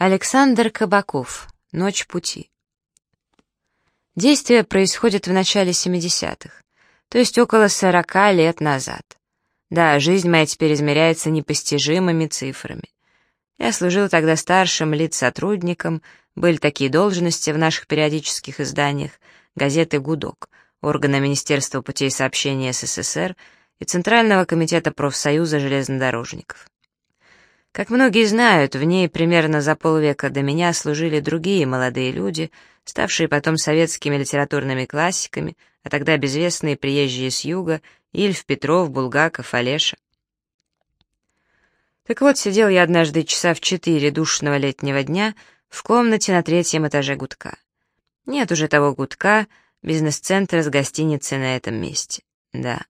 Александр Кабаков. Ночь пути. Действие происходит в начале 70-х, то есть около 40 лет назад. Да, жизнь моя теперь измеряется непостижимыми цифрами. Я служил тогда старшим лиц-сотрудником, были такие должности в наших периодических изданиях, газеты «Гудок», органа Министерства путей сообщения СССР и Центрального комитета профсоюза железнодорожников. Как многие знают, в ней примерно за полвека до меня служили другие молодые люди, ставшие потом советскими литературными классиками, а тогда безвестные приезжие с юга, Ильф, Петров, Булгаков, Олеша. Так вот, сидел я однажды часа в четыре душного летнего дня в комнате на третьем этаже гудка. Нет уже того гудка, бизнес-центра с гостиницей на этом месте. Да.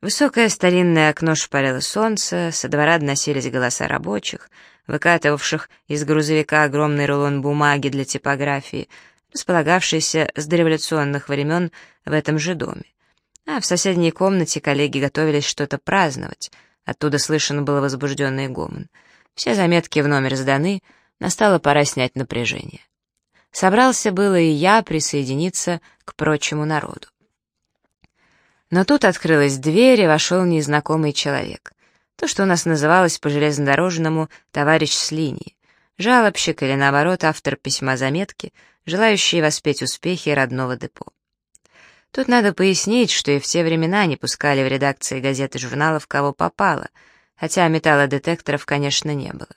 Высокое старинное окно шпарило солнце, со двора доносились голоса рабочих, выкатывавших из грузовика огромный рулон бумаги для типографии, располагавшийся с дореволюционных времен в этом же доме. А в соседней комнате коллеги готовились что-то праздновать. Оттуда слышен был возбужденный гомон. Все заметки в номер сданы, настала пора снять напряжение. Собрался было и я присоединиться к прочему народу. Но тут открылась дверь, и вошел незнакомый человек. То, что у нас называлось по железнодорожному «товарищ с линии», жалобщик или, наоборот, автор письма-заметки, желающий воспеть успехи родного депо. Тут надо пояснить, что и в те времена не пускали в редакции газет и журналов кого попало, хотя металлодетекторов, конечно, не было.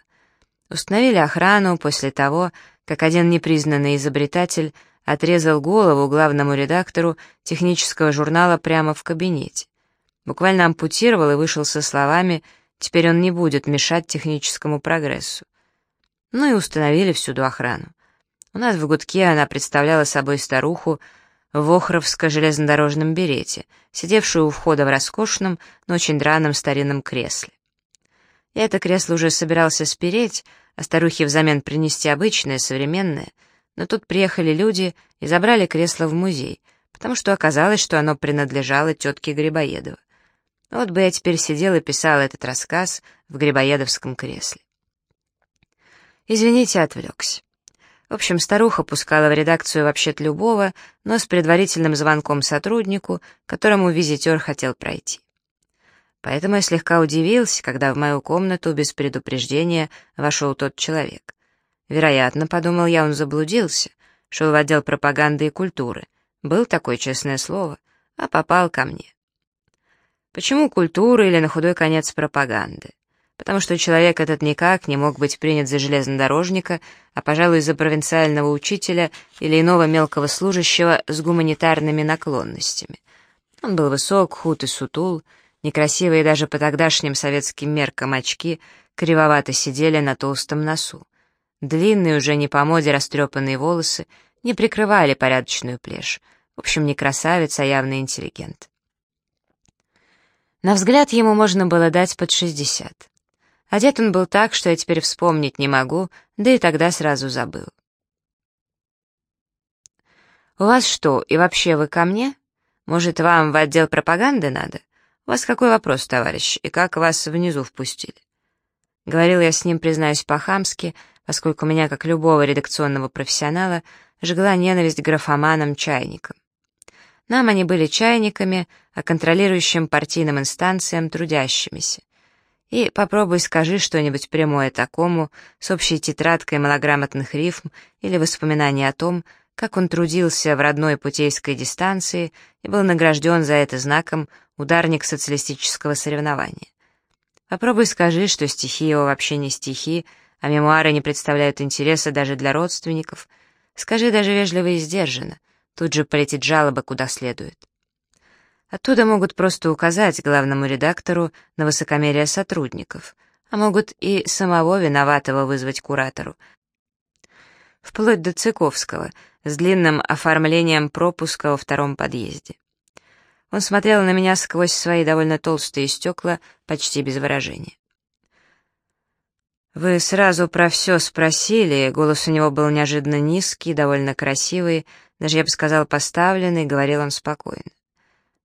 Установили охрану после того, как один непризнанный изобретатель отрезал голову главному редактору технического журнала прямо в кабинете. Буквально ампутировал и вышел со словами «теперь он не будет мешать техническому прогрессу». Ну и установили всюду охрану. У нас в гудке она представляла собой старуху в охровско-железнодорожном берете, сидевшую у входа в роскошном, но очень драном старинном кресле. Я это кресло уже собирался спереть, а старухе взамен принести обычное, современное — но тут приехали люди и забрали кресло в музей, потому что оказалось, что оно принадлежало тетке Грибоедова. Вот бы я теперь сидел и писал этот рассказ в Грибоедовском кресле. Извините, отвлекся. В общем, старуха пускала в редакцию вообще-то любого, но с предварительным звонком сотруднику, которому визитер хотел пройти. Поэтому я слегка удивился, когда в мою комнату без предупреждения вошел тот человек. Вероятно, подумал я, он заблудился, шел в отдел пропаганды и культуры. Был такое честное слово, а попал ко мне. Почему культура или на худой конец пропаганды? Потому что человек этот никак не мог быть принят за железнодорожника, а, пожалуй, за провинциального учителя или иного мелкого служащего с гуманитарными наклонностями. Он был высок, худ и сутул, некрасивые даже по тогдашним советским меркам очки кривовато сидели на толстом носу. Длинные, уже не по моде растрепанные волосы не прикрывали порядочную плешь. В общем, не красавец, а явный интеллигент. На взгляд ему можно было дать под шестьдесят. Одет он был так, что я теперь вспомнить не могу, да и тогда сразу забыл. «У вас что, и вообще вы ко мне? Может, вам в отдел пропаганды надо? У вас какой вопрос, товарищ, и как вас внизу впустили?» Говорил я с ним, признаюсь, по-хамски, поскольку меня, как любого редакционного профессионала, жгла ненависть графоманам-чайникам. Нам они были чайниками, а контролирующим партийным инстанциям трудящимися. И попробуй скажи что-нибудь прямое такому, с общей тетрадкой малограмотных рифм или воспоминаний о том, как он трудился в родной путейской дистанции и был награжден за это знаком ударник социалистического соревнования. Попробуй скажи, что стихи его вообще не стихи, а мемуары не представляют интереса даже для родственников. Скажи даже вежливо и сдержанно. Тут же полетит жалоба куда следует. Оттуда могут просто указать главному редактору на высокомерие сотрудников, а могут и самого виноватого вызвать куратору. Вплоть до Цыковского, с длинным оформлением пропуска во втором подъезде. Он смотрел на меня сквозь свои довольно толстые стекла, почти без выражения. «Вы сразу про все спросили», голос у него был неожиданно низкий, довольно красивый, даже, я бы сказал, поставленный, говорил он спокойно.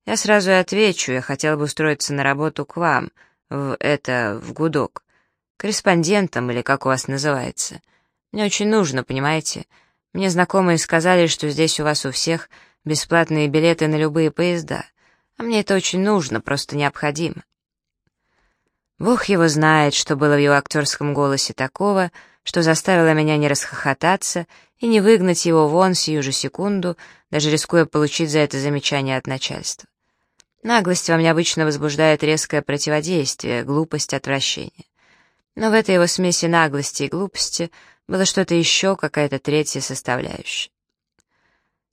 «Я сразу и отвечу, я хотел бы устроиться на работу к вам, в это, в гудок. корреспондентом или как у вас называется. Мне очень нужно, понимаете? Мне знакомые сказали, что здесь у вас у всех бесплатные билеты на любые поезда, а мне это очень нужно, просто необходимо». Бог его знает, что было в его актерском голосе такого, что заставило меня не расхохотаться и не выгнать его вон сию же секунду, даже рискуя получить за это замечание от начальства. Наглость во мне обычно возбуждает резкое противодействие, глупость, отвращение. Но в этой его смеси наглости и глупости было что-то еще, какая-то третья составляющая.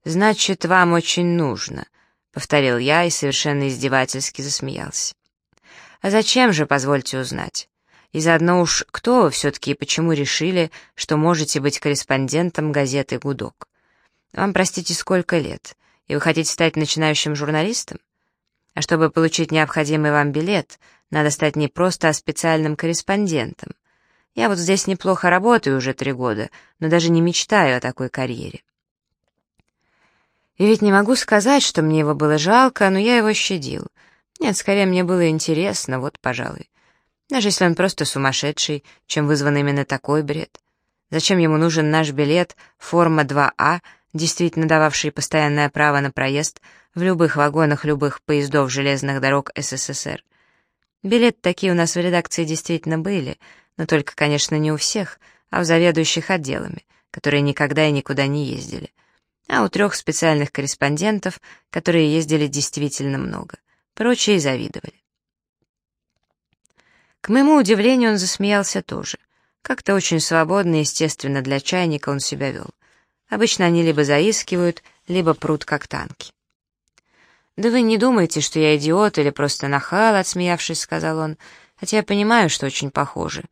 «Значит, вам очень нужно», — повторил я и совершенно издевательски засмеялся. А зачем же, позвольте узнать? И заодно уж кто вы все-таки и почему решили, что можете быть корреспондентом газеты «Гудок»? Вам, простите, сколько лет? И вы хотите стать начинающим журналистом? А чтобы получить необходимый вам билет, надо стать не просто, а специальным корреспондентом. Я вот здесь неплохо работаю уже три года, но даже не мечтаю о такой карьере. И ведь не могу сказать, что мне его было жалко, но я его щадил — нет, скорее мне было интересно, вот, пожалуй. Даже если он просто сумасшедший, чем вызван именно такой бред. Зачем ему нужен наш билет, форма 2А, действительно дававший постоянное право на проезд в любых вагонах любых поездов железных дорог СССР? Билеты такие у нас в редакции действительно были, но только, конечно, не у всех, а у заведующих отделами, которые никогда и никуда не ездили. А у трех специальных корреспондентов, которые ездили действительно много. Прочие завидовали. К моему удивлению, он засмеялся тоже. Как-то очень свободно и естественно для чайника он себя вел. Обычно они либо заискивают, либо прут как танки. «Да вы не думайте, что я идиот или просто нахал», — отсмеявшись, сказал он, «хотя я понимаю, что очень похоже.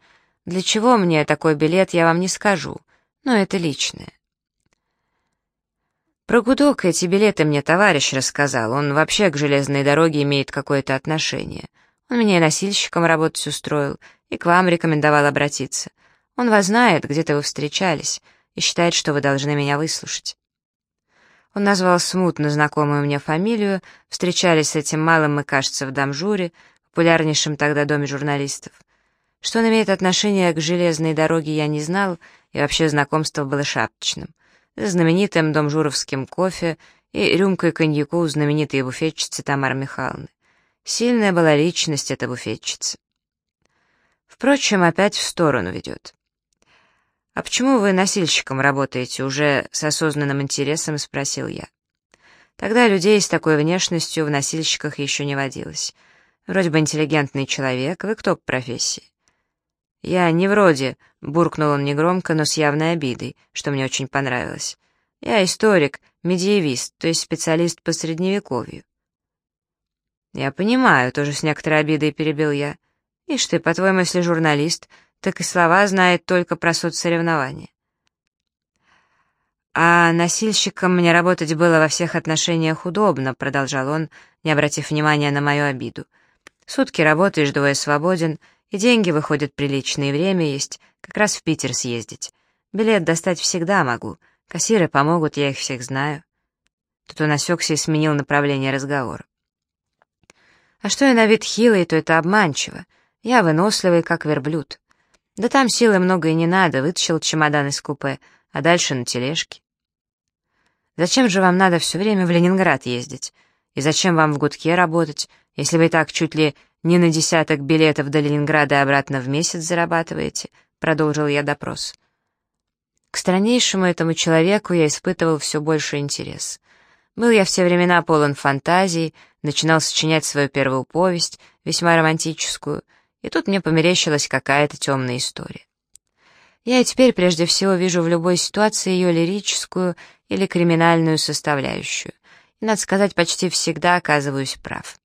Для чего мне такой билет, я вам не скажу, но это личное». Про гудок эти билеты мне товарищ рассказал, он вообще к железной дороге имеет какое-то отношение. Он меня и носильщиком работать устроил, и к вам рекомендовал обратиться. Он вас знает, где-то вы встречались, и считает, что вы должны меня выслушать. Он назвал смутно знакомую мне фамилию, встречались с этим малым мы, кажется, в Дамжуре, популярнейшем тогда доме журналистов. Что он имеет отношение к железной дороге, я не знал, и вообще знакомство было шапочным знаменитым домжуровским кофе и рюмкой коньяку у знаменитой буфетчицы Тамары Михайловны. Сильная была личность эта буфетчица. Впрочем, опять в сторону ведет. «А почему вы носильщиком работаете?» — уже с осознанным интересом спросил я. Тогда людей с такой внешностью в носильщиках еще не водилось. Вроде бы интеллигентный человек, вы кто по профессии? «Я не вроде», — буркнул он негромко, но с явной обидой, что мне очень понравилось. «Я историк, медиевист, то есть специалист по средневековью». «Я понимаю», — тоже с некоторой обидой перебил я. «Ишь ты, по-твоему, если журналист, так и слова знает только про соцсоревнования». «А носильщиком мне работать было во всех отношениях удобно», — продолжал он, не обратив внимания на мою обиду. «Сутки работаешь, двое свободен, и деньги выходят приличные, время есть, как раз в Питер съездить. Билет достать всегда могу, кассиры помогут, я их всех знаю. Тут он осекся и сменил направление разговора. А что я на вид хилый, то это обманчиво. Я выносливый, как верблюд. Да там силы много и не надо, вытащил чемодан из купе, а дальше на тележке. Зачем же вам надо все время в Ленинград ездить? И зачем вам в гудке работать, если вы так чуть ли не на десяток билетов до Ленинграда и обратно в месяц зарабатываете?» — продолжил я допрос. К страннейшему этому человеку я испытывал все больше интерес. Был я в те времена полон фантазий, начинал сочинять свою первую повесть, весьма романтическую, и тут мне померещилась какая-то темная история. Я и теперь прежде всего вижу в любой ситуации ее лирическую или криминальную составляющую, и, надо сказать, почти всегда оказываюсь прав.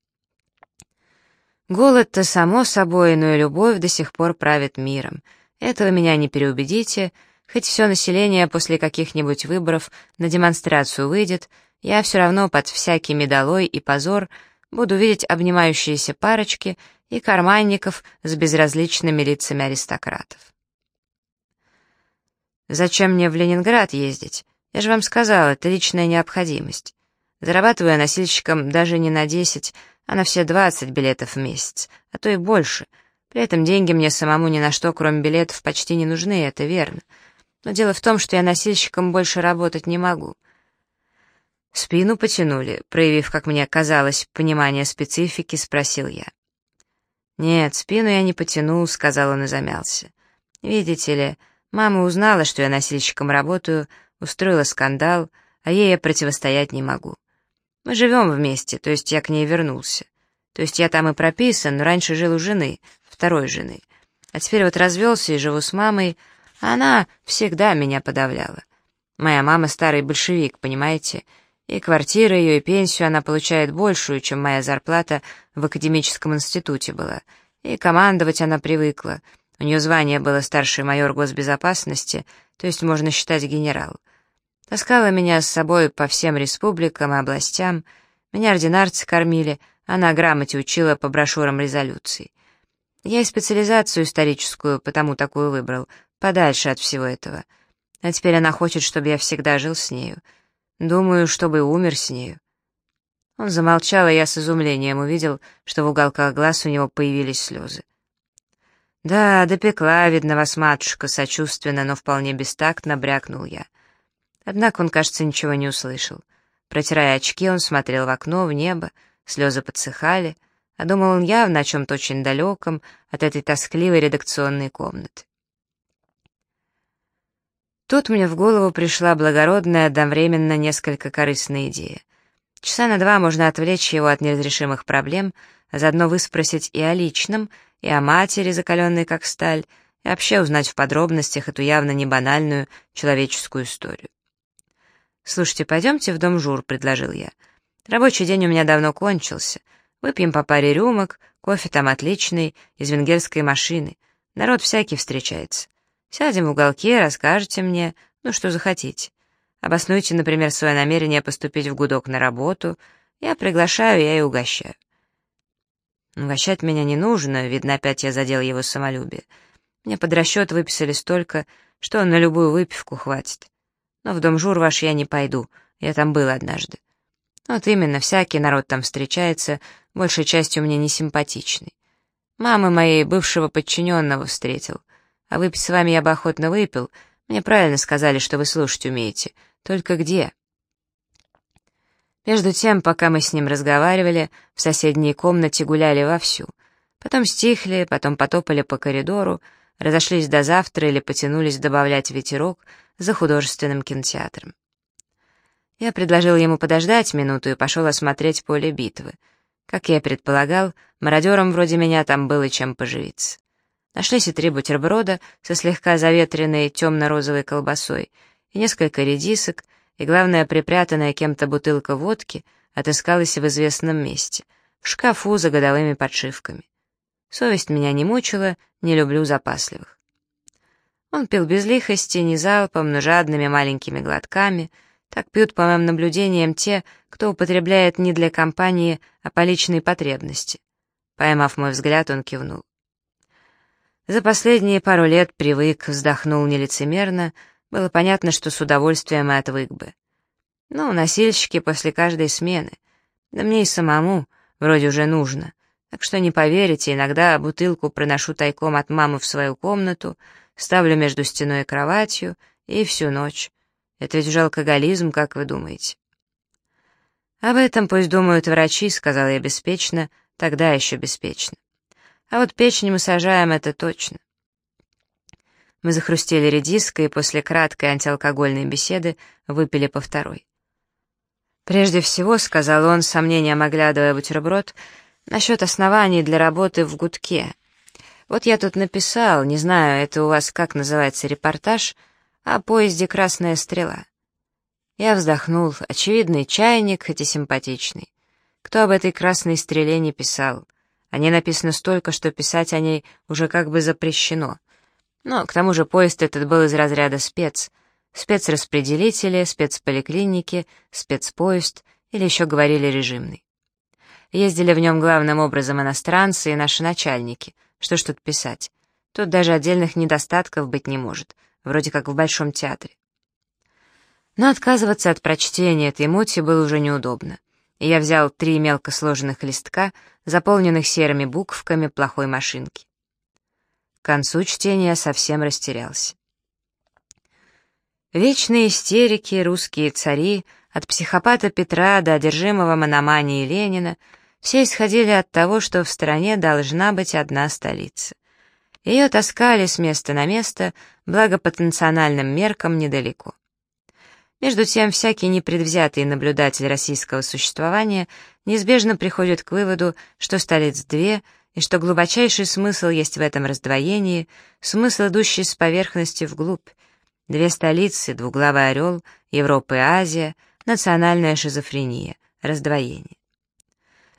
Голод-то само собой, но и любовь до сих пор правит миром. Этого меня не переубедите, хоть все население после каких-нибудь выборов на демонстрацию выйдет, я все равно под всякий медалой и позор буду видеть обнимающиеся парочки и карманников с безразличными лицами аристократов. Зачем мне в Ленинград ездить? Я же вам сказал, это личная необходимость. Зарабатываю носильщиком даже не на десять, а на все 20 билетов в месяц, а то и больше. При этом деньги мне самому ни на что, кроме билетов, почти не нужны, это верно. Но дело в том, что я носильщиком больше работать не могу. Спину потянули, проявив, как мне казалось, понимание специфики, спросил я. «Нет, спину я не потянул», — сказал он и замялся. «Видите ли, мама узнала, что я носильщиком работаю, устроила скандал, а ей я противостоять не могу. Мы живем вместе, то есть я к ней вернулся. То есть я там и прописан, но раньше жил у жены, второй жены. А теперь вот развелся и живу с мамой, а она всегда меня подавляла. Моя мама старый большевик, понимаете? И квартира ее, и пенсию она получает большую, чем моя зарплата в академическом институте была. И командовать она привыкла. У нее звание было старший майор госбезопасности, то есть можно считать генерал. Таскала меня с собой по всем республикам и областям, меня ординарцы кормили, она грамоте учила по брошюрам резолюций. Я и специализацию историческую потому такую выбрал, подальше от всего этого. А теперь она хочет, чтобы я всегда жил с нею. Думаю, чтобы умер с нею. Он замолчал, и я с изумлением увидел, что в уголках глаз у него появились слезы. «Да, допекла, видно вас, матушка», — сочувственно, но вполне бестактно брякнул я. Однако он, кажется, ничего не услышал. Протирая очки, он смотрел в окно, в небо, слезы подсыхали, а думал он явно о чем-то очень далеком от этой тоскливой редакционной комнаты. Тут мне в голову пришла благородная, одновременно несколько корыстная идея. Часа на два можно отвлечь его от неразрешимых проблем, а заодно выспросить и о личном, и о матери, закаленной как сталь, и вообще узнать в подробностях эту явно не банальную человеческую историю. «Слушайте, пойдемте в дом Жур», — предложил я. «Рабочий день у меня давно кончился. Выпьем по паре рюмок, кофе там отличный, из венгерской машины. Народ всякий встречается. Сядем в уголке, расскажете мне, ну, что захотите. Обоснуйте, например, свое намерение поступить в гудок на работу. Я приглашаю, я и угощаю. Угощать меня не нужно, видно, опять я задел его самолюбие. Мне под расчет выписали столько, что на любую выпивку хватит. Но в дом жур ваш я не пойду, я там был однажды. Вот именно, всякий народ там встречается, большей частью мне не симпатичный. Мамы моей бывшего подчиненного встретил. А выпить с вами я бы охотно выпил. Мне правильно сказали, что вы слушать умеете. Только где?» Между тем, пока мы с ним разговаривали, в соседней комнате гуляли вовсю. Потом стихли, потом потопали по коридору, разошлись до завтра или потянулись добавлять ветерок за художественным кинотеатром. Я предложил ему подождать минуту и пошел осмотреть поле битвы. Как я предполагал, мародерам вроде меня там было чем поживиться. Нашлись и три бутерброда со слегка заветренной темно-розовой колбасой, и несколько редисок, и, главное, припрятанная кем-то бутылка водки отыскалась в известном месте, в шкафу за годовыми подшивками. Совесть меня не мучила, не люблю запасливых. Он пил без лихости, не залпом, но жадными маленькими глотками. Так пьют, по моим наблюдениям, те, кто употребляет не для компании, а по личной потребности. Поймав мой взгляд, он кивнул. За последние пару лет привык, вздохнул нелицемерно, было понятно, что с удовольствием и отвык бы. Ну, носильщики после каждой смены. Да мне и самому вроде уже нужно. Так что не поверите, иногда бутылку проношу тайком от мамы в свою комнату, ставлю между стеной и кроватью, и всю ночь. Это ведь уже алкоголизм, как вы думаете? «Об этом пусть думают врачи», — сказала я беспечно, тогда еще беспечно. А вот печень мы сажаем, это точно. Мы захрустели редиской и после краткой антиалкогольной беседы выпили по второй. «Прежде всего», — сказал он, сомнением оглядывая бутерброд, «насчет оснований для работы в гудке. Вот я тут написал, не знаю, это у вас как называется репортаж, о поезде «Красная стрела». Я вздохнул, очевидный чайник, хоть и симпатичный. Кто об этой красной стреле не писал? О ней написано столько, что писать о ней уже как бы запрещено. Но к тому же поезд этот был из разряда спец. Спецраспределители, спецполиклиники, спецпоезд, или еще говорили режимный. Ездили в нем главным образом иностранцы и наши начальники. Что ж тут писать? Тут даже отдельных недостатков быть не может, вроде как в Большом театре. Но отказываться от прочтения этой мути было уже неудобно и я взял три мелко сложенных листка, заполненных серыми буквками плохой машинки. концу чтения совсем растерялся. Вечные истерики, русские цари, от психопата Петра до одержимого мономании Ленина, все исходили от того, что в стране должна быть одна столица. Ее таскали с места на место, благо по национальным меркам недалеко. Между тем, всякий непредвзятый наблюдатель российского существования неизбежно приходит к выводу, что столиц две, и что глубочайший смысл есть в этом раздвоении, смысл, идущий с поверхности вглубь. Две столицы, двуглавый орел, Европа и Азия, национальная шизофрения, раздвоение.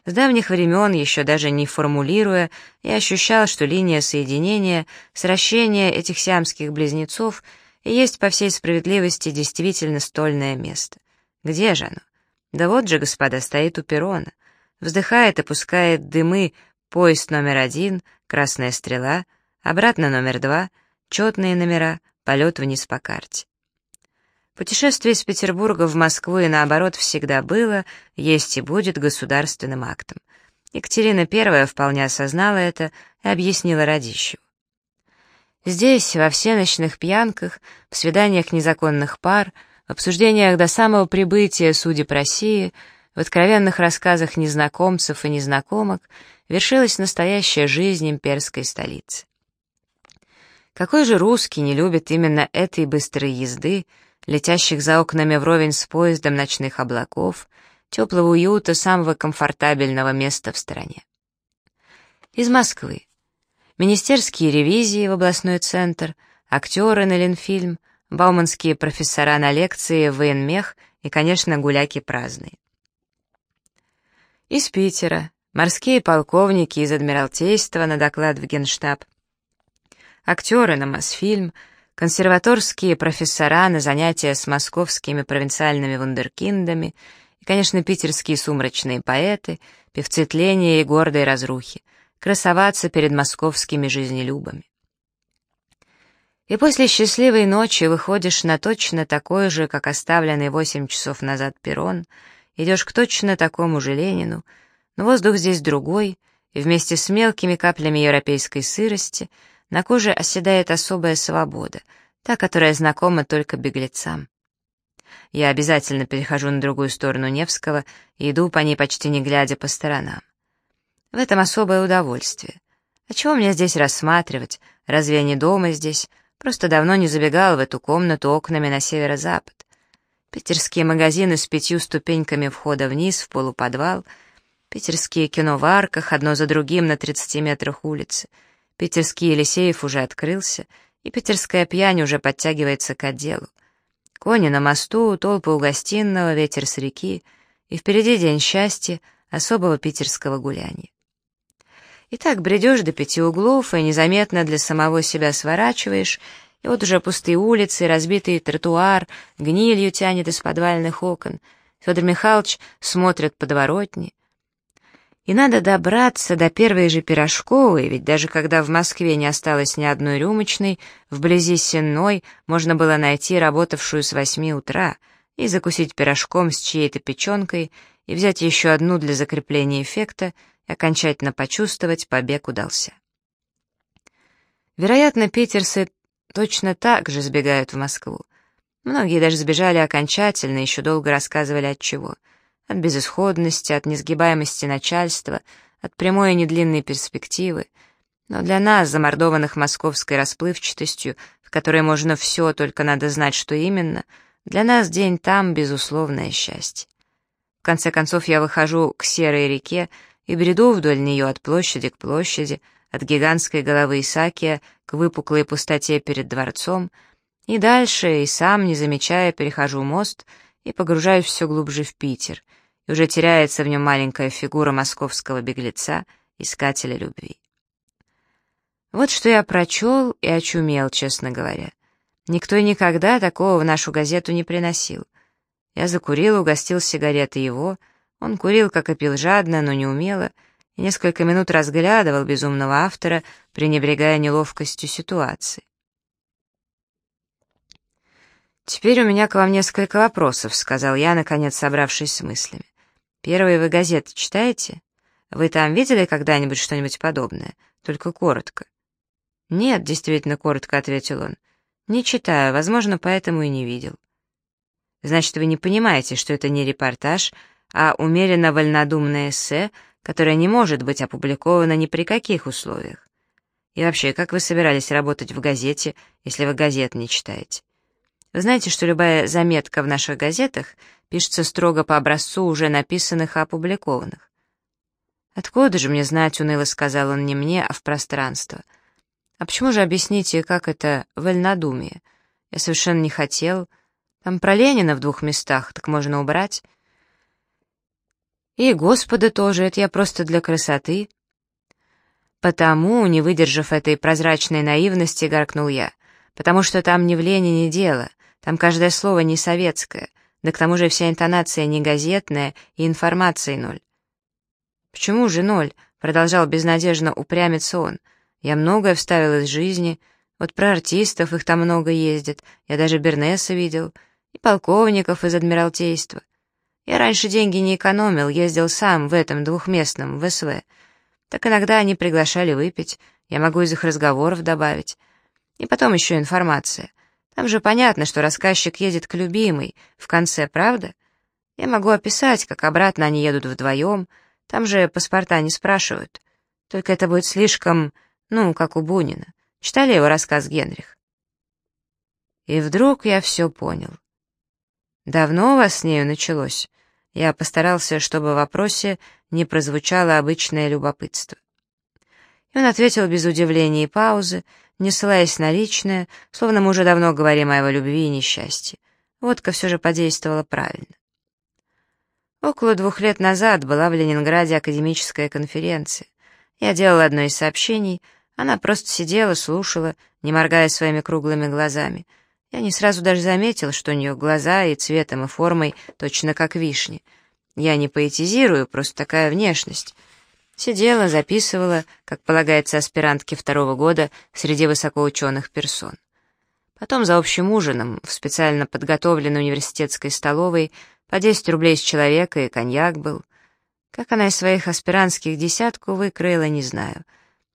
С давних времен, еще даже не формулируя, я ощущал, что линия соединения, сращения этих сиамских близнецов и есть по всей справедливости действительно стольное место. Где же оно? Да вот же, господа, стоит у перрона. Вздыхает и пускает дымы поезд номер один, красная стрела, обратно номер два, четные номера, полет вниз по карте. Путешествие из Петербурга в Москву и наоборот всегда было, есть и будет государственным актом. Екатерина I вполне осознала это и объяснила Радищеву. Здесь, во всеночных пьянках, в свиданиях незаконных пар, в обсуждениях до самого прибытия судеб России, в откровенных рассказах незнакомцев и незнакомок вершилась настоящая жизнь имперской столицы. Какой же русский не любит именно этой быстрой езды, летящих за окнами вровень с поездом ночных облаков, теплого уюта, самого комфортабельного места в стране. Из Москвы. Министерские ревизии в областной центр, актеры на Ленфильм, бауманские профессора на лекции в военмех и, конечно, гуляки праздные. Из Питера. Морские полковники из Адмиралтейства на доклад в Генштаб. Актеры на Мосфильм, консерваторские профессора на занятия с московскими провинциальными вундеркиндами и, конечно, питерские сумрачные поэты, певцы тления и гордой разрухи, красоваться перед московскими жизнелюбами. И после счастливой ночи выходишь на точно такой же, как оставленный восемь часов назад перрон, идешь к точно такому же Ленину, но воздух здесь другой, и вместе с мелкими каплями европейской сырости — на коже оседает особая свобода, та, которая знакома только беглецам. Я обязательно перехожу на другую сторону Невского и иду по ней почти не глядя по сторонам. В этом особое удовольствие. А чего мне здесь рассматривать? Разве я не дома здесь? Просто давно не забегал в эту комнату окнами на северо-запад. Питерские магазины с пятью ступеньками входа вниз в полуподвал, питерские кино в арках, одно за другим на 30 метрах улицы — Питерский Елисеев уже открылся, и питерская пьянь уже подтягивается к отделу. Кони на мосту, толпы у гостиного, ветер с реки, и впереди день счастья, особого питерского гуляния. И так бредешь до пяти углов и незаметно для самого себя сворачиваешь, и вот уже пустые улицы, разбитый тротуар, гнилью тянет из подвальных окон. Федор Михайлович смотрит подворотни, и надо добраться до первой же пирожковой, ведь даже когда в Москве не осталось ни одной рюмочной, вблизи Сенной можно было найти работавшую с восьми утра и закусить пирожком с чьей-то печенкой и взять еще одну для закрепления эффекта и окончательно почувствовать, побег удался. Вероятно, питерцы точно так же сбегают в Москву. Многие даже сбежали окончательно, еще долго рассказывали от чего — от безысходности, от несгибаемости начальства, от прямой и недлинной перспективы. Но для нас, замордованных московской расплывчатостью, в которой можно все, только надо знать, что именно, для нас день там — безусловное счастье. В конце концов, я выхожу к серой реке и бреду вдоль нее от площади к площади, от гигантской головы Исакия к выпуклой пустоте перед дворцом, и дальше, и сам, не замечая, перехожу мост и погружаюсь все глубже в Питер — и уже теряется в нем маленькая фигура московского беглеца, искателя любви. Вот что я прочел и очумел, честно говоря. Никто и никогда такого в нашу газету не приносил. Я закурил, угостил сигареты его, он курил, как и пил жадно, но не умело, и несколько минут разглядывал безумного автора, пренебрегая неловкостью ситуации. «Теперь у меня к вам несколько вопросов», — сказал я, наконец собравшись с мыслями. Первые вы газеты читаете? Вы там видели когда-нибудь что-нибудь подобное? Только коротко. «Нет», — действительно коротко ответил он. «Не читаю, возможно, поэтому и не видел». «Значит, вы не понимаете, что это не репортаж, а умеренно вольнодумное эссе, которое не может быть опубликовано ни при каких условиях. И вообще, как вы собирались работать в газете, если вы газет не читаете? Вы знаете, что любая заметка в наших газетах пишется строго по образцу уже написанных и опубликованных. «Откуда же мне знать?» — уныло сказал он не мне, а в пространство. «А почему же объясните, как это вольнодумие? Я совершенно не хотел. Там про Ленина в двух местах, так можно убрать». «И Господа тоже, это я просто для красоты». «Потому, не выдержав этой прозрачной наивности, гаркнул я, потому что там не в Ленине дело, там каждое слово не советское, да к тому же вся интонация не газетная и информации ноль. «Почему же ноль?» — продолжал безнадежно упрямиться он. «Я многое вставил из жизни. Вот про артистов их там много ездит. Я даже Бернеса видел. И полковников из Адмиралтейства. Я раньше деньги не экономил, ездил сам в этом двухместном, в СВ. Так иногда они приглашали выпить. Я могу из их разговоров добавить. И потом еще информация. Там же понятно, что рассказчик едет к любимой, в конце, правда? Я могу описать, как обратно они едут вдвоем, там же паспорта не спрашивают. Только это будет слишком, ну, как у Бунина. Читали его рассказ Генрих? И вдруг я все понял. Давно у вас с нею началось? Я постарался, чтобы в вопросе не прозвучало обычное любопытство. И он ответил без удивления и паузы, не ссылаясь на личное, словно мы уже давно говорим о его любви и несчастье. Водка все же подействовала правильно. Около двух лет назад была в Ленинграде академическая конференция. Я делала одно из сообщений, она просто сидела, слушала, не моргая своими круглыми глазами. Я не сразу даже заметил, что у нее глаза и цветом, и формой точно как вишни. Я не поэтизирую, просто такая внешность. Сидела, записывала, как полагается аспирантке второго года среди высокоученых персон. Потом за общим ужином в специально подготовленной университетской столовой по 10 рублей с человека и коньяк был. Как она из своих аспирантских десятку выкроила, не знаю.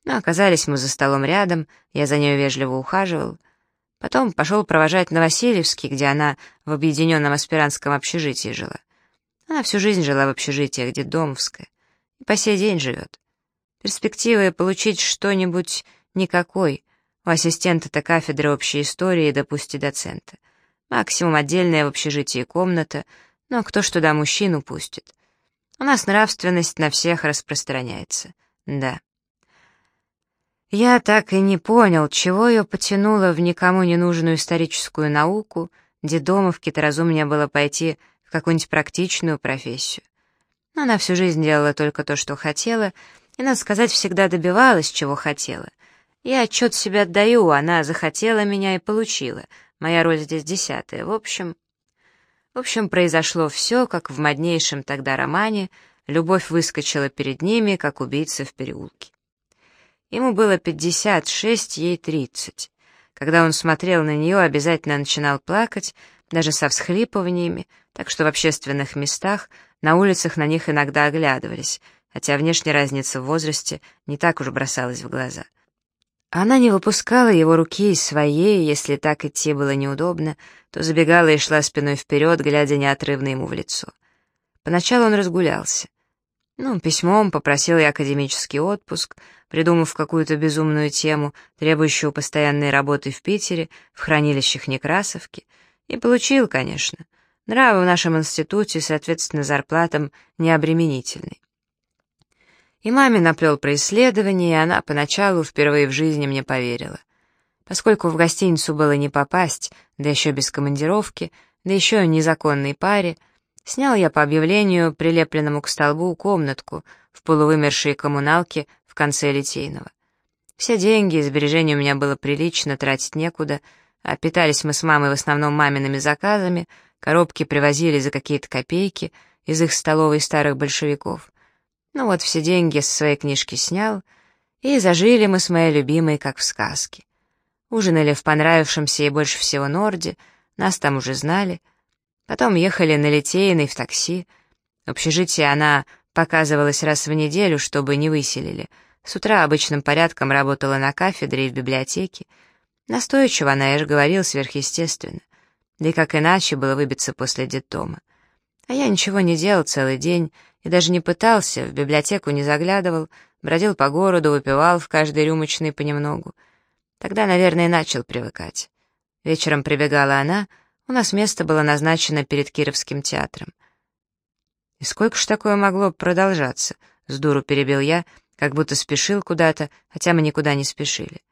Но оказались мы за столом рядом, я за нее вежливо ухаживал. Потом пошел провожать на Васильевский, где она в объединенном аспирантском общежитии жила. Она всю жизнь жила в общежитии, где Домовская. И по сей день живет. Перспективы получить что-нибудь никакой. У ассистента-то кафедры общей истории, да пусть и доцента. Максимум отдельная в общежитии комната — но кто ж туда мужчину пустит? У нас нравственность на всех распространяется. Да. Я так и не понял, чего ее потянуло в никому не нужную историческую науку, дедомовке-то разумнее было пойти в какую-нибудь практичную профессию. Она всю жизнь делала только то, что хотела, и, надо сказать, всегда добивалась, чего хотела. Я отчет себе отдаю, она захотела меня и получила. Моя роль здесь десятая. В общем, в общем, произошло все, как в моднейшем тогда романе «Любовь выскочила перед ними, как убийца в переулке». Ему было 56, ей 30. Когда он смотрел на нее, обязательно начинал плакать, даже со всхлипываниями, так что в общественных местах, на улицах на них иногда оглядывались, хотя внешняя разница в возрасте не так уж бросалась в глаза. Она не выпускала его руки из своей, если так идти было неудобно, то забегала и шла спиной вперед, глядя неотрывно ему в лицо. Поначалу он разгулялся. Ну, письмом попросил я академический отпуск, придумав какую-то безумную тему, требующую постоянной работы в Питере, в хранилищах Некрасовки, и получил, конечно. Нравы в нашем институте, соответственно, зарплатам необременительны. И маме наплел про исследование, и она поначалу впервые в жизни мне поверила. Поскольку в гостиницу было не попасть, да еще без командировки, да еще незаконной паре, снял я по объявлению, прилепленному к столбу, комнатку в полувымершей коммуналке в конце Литейного. Все деньги и сбережения у меня было прилично, тратить некуда, а питались мы с мамой в основном мамиными заказами, коробки привозили за какие-то копейки из их столовой старых большевиков. Ну вот все деньги с своей книжки снял, и зажили мы с моей любимой, как в сказке. Ужинали в понравившемся ей больше всего Норде, нас там уже знали. Потом ехали на Литейной в такси. В общежитии она показывалась раз в неделю, чтобы не выселили. С утра обычным порядком работала на кафедре и в библиотеке. Настойчиво она, я же говорил, сверхъестественно. Да и как иначе было выбиться после детдома. А я ничего не делал целый день и даже не пытался, в библиотеку не заглядывал, бродил по городу, выпивал в каждой рюмочной понемногу. Тогда, наверное, и начал привыкать. Вечером прибегала она, у нас место было назначено перед Кировским театром. И сколько ж такое могло продолжаться? С дуру перебил я, как будто спешил куда-то, хотя мы никуда не спешили.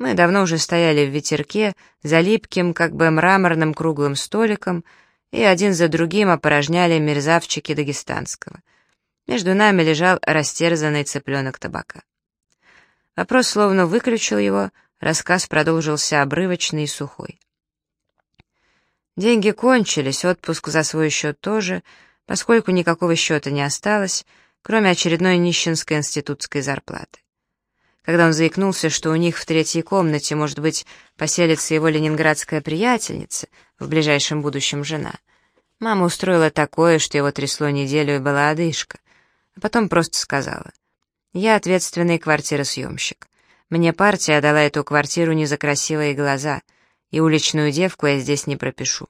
Мы давно уже стояли в ветерке, за липким, как бы мраморным круглым столиком, и один за другим опорожняли мерзавчики дагестанского. Между нами лежал растерзанный цыпленок табака. Вопрос словно выключил его, рассказ продолжился обрывочный и сухой. Деньги кончились, отпуск за свой счет тоже, поскольку никакого счета не осталось, кроме очередной нищенской институтской зарплаты. Когда он заикнулся, что у них в третьей комнате, может быть, поселится его ленинградская приятельница, в ближайшем будущем жена, мама устроила такое, что его трясло неделю и была одышка, а потом просто сказала, «Я ответственный квартиросъемщик. Мне партия дала эту квартиру не за красивые глаза, и уличную девку я здесь не пропишу».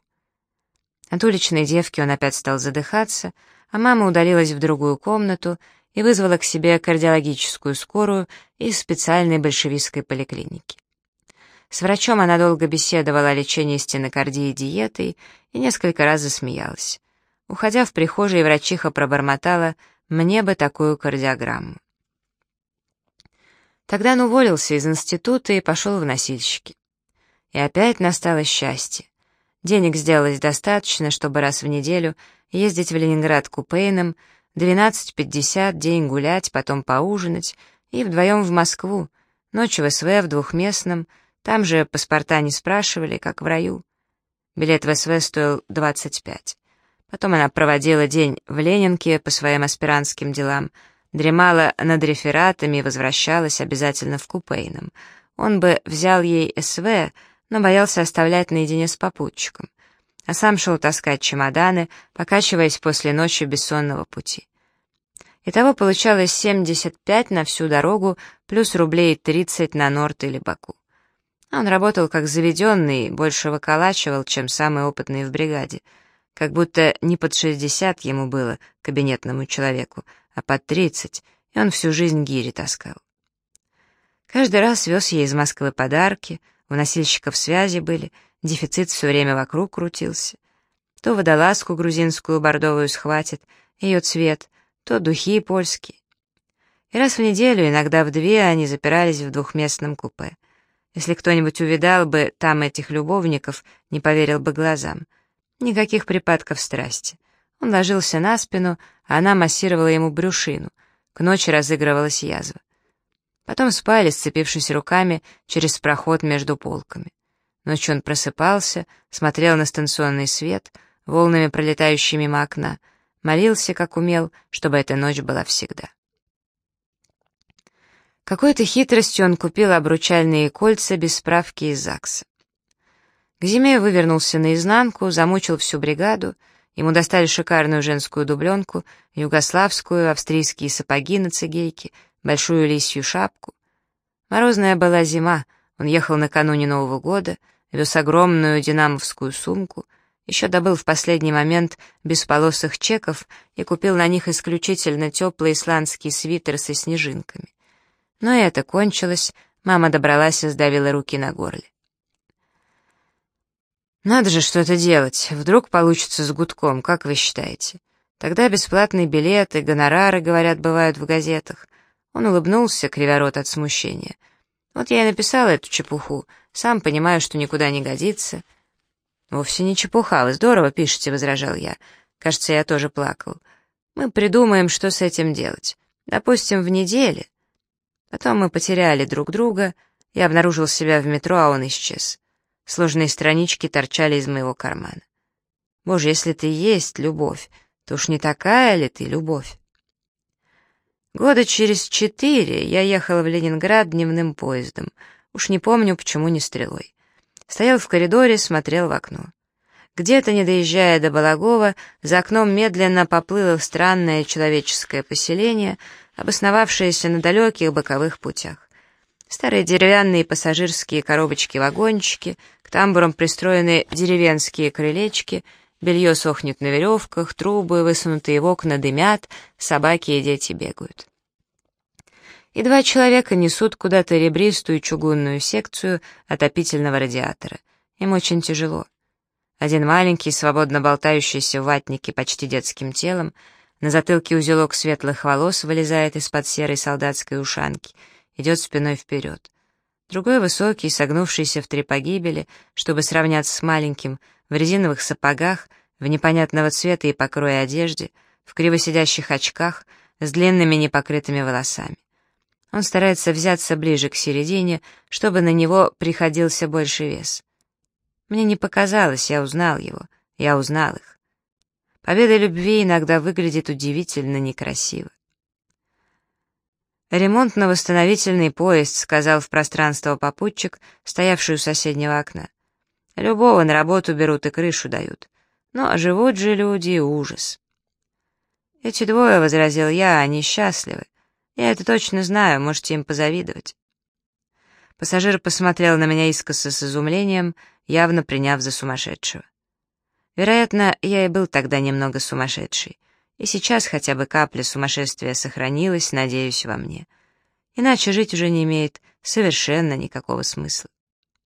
От уличной девки он опять стал задыхаться, а мама удалилась в другую комнату и вызвала к себе кардиологическую скорую из специальной большевистской поликлиники. С врачом она долго беседовала о лечении стенокардии диетой и несколько раз засмеялась. Уходя в прихожей, врачиха пробормотала «мне бы такую кардиограмму». Тогда он уволился из института и пошел в носильщики. И опять настало счастье. Денег сделалось достаточно, чтобы раз в неделю ездить в Ленинград купейным, 12.50, день гулять, потом поужинать, и вдвоем в Москву, ночь в СВ в двухместном, там же паспорта не спрашивали, как в раю. Билет в СВ стоил 25. Потом она проводила день в Ленинке по своим аспирантским делам, дремала над рефератами и возвращалась обязательно в купейном. Он бы взял ей СВ, но боялся оставлять наедине с попутчиком, а сам шел таскать чемоданы, покачиваясь после ночи бессонного пути. Итого получалось 75 на всю дорогу, плюс рублей 30 на Норт или Баку. Он работал как заведенный, больше выколачивал, чем самый опытный в бригаде. Как будто не под 60 ему было, кабинетному человеку, а под 30, и он всю жизнь гири таскал. Каждый раз вез ей из Москвы подарки, у носильщиков связи были, дефицит все время вокруг крутился. То водолазку грузинскую бордовую схватит, ее цвет, то духи польские. И раз в неделю, иногда в две, они запирались в двухместном купе. Если кто-нибудь увидал бы там этих любовников, не поверил бы глазам. Никаких припадков страсти. Он ложился на спину, а она массировала ему брюшину. К ночи разыгрывалась язва. Потом спали, сцепившись руками через проход между полками. Ночью он просыпался, смотрел на станционный свет, волнами пролетающий мимо окна, молился, как умел, чтобы эта ночь была всегда. Какой-то хитростью он купил обручальные кольца без справки из ЗАГСа. К зиме вывернулся наизнанку, замучил всю бригаду, ему достали шикарную женскую дубленку, югославскую, австрийские сапоги на цигейке — большую лисью шапку. Морозная была зима, он ехал накануне Нового года, вез огромную динамовскую сумку, еще добыл в последний момент бесполосых чеков и купил на них исключительно теплый исландский свитер со снежинками. Но это кончилось, мама добралась и сдавила руки на горле. «Надо же что-то делать, вдруг получится с гудком, как вы считаете? Тогда бесплатные билеты, гонорары, говорят, бывают в газетах. Он улыбнулся, кривя от смущения. «Вот я и написала эту чепуху. Сам понимаю, что никуда не годится». «Вовсе не чепуха, вы здорово пишете», — возражал я. Кажется, я тоже плакал. «Мы придумаем, что с этим делать. Допустим, в неделе». Потом мы потеряли друг друга, я обнаружил себя в метро, а он исчез. Сложные странички торчали из моего кармана. «Боже, если ты есть любовь, то уж не такая ли ты любовь?» Года через четыре я ехала в Ленинград дневным поездом. Уж не помню, почему не стрелой. Стоял в коридоре, смотрел в окно. Где-то, не доезжая до Балагова, за окном медленно поплыло странное человеческое поселение, обосновавшаяся на далеких боковых путях. Старые деревянные пассажирские коробочки-вагончики, к тамбурам пристроены деревенские крылечки, белье сохнет на веревках, трубы, высунутые в окна дымят, собаки и дети бегают. И два человека несут куда-то ребристую чугунную секцию отопительного радиатора. Им очень тяжело. Один маленький, свободно болтающийся в ватнике почти детским телом, на затылке узелок светлых волос вылезает из-под серой солдатской ушанки — идет спиной вперед. Другой высокий, согнувшийся в три погибели, чтобы сравняться с маленьким, в резиновых сапогах, в непонятного цвета и покроя одежде, в кривосидящих очках, с длинными непокрытыми волосами. Он старается взяться ближе к середине, чтобы на него приходился больше вес. Мне не показалось, я узнал его, я узнал их. Победа любви иногда выглядит удивительно некрасиво. «Ремонтно-восстановительный поезд», — сказал в пространство попутчик, стоявший у соседнего окна. «Любого на работу берут и крышу дают. Но живут же люди, ужас». «Эти двое», — возразил я, — «они счастливы. Я это точно знаю, можете им позавидовать». Пассажир посмотрел на меня искоса с изумлением, явно приняв за сумасшедшего. Вероятно, я и был тогда немного сумасшедший. И сейчас хотя бы капля сумасшествия сохранилась, надеюсь, во мне. Иначе жить уже не имеет совершенно никакого смысла.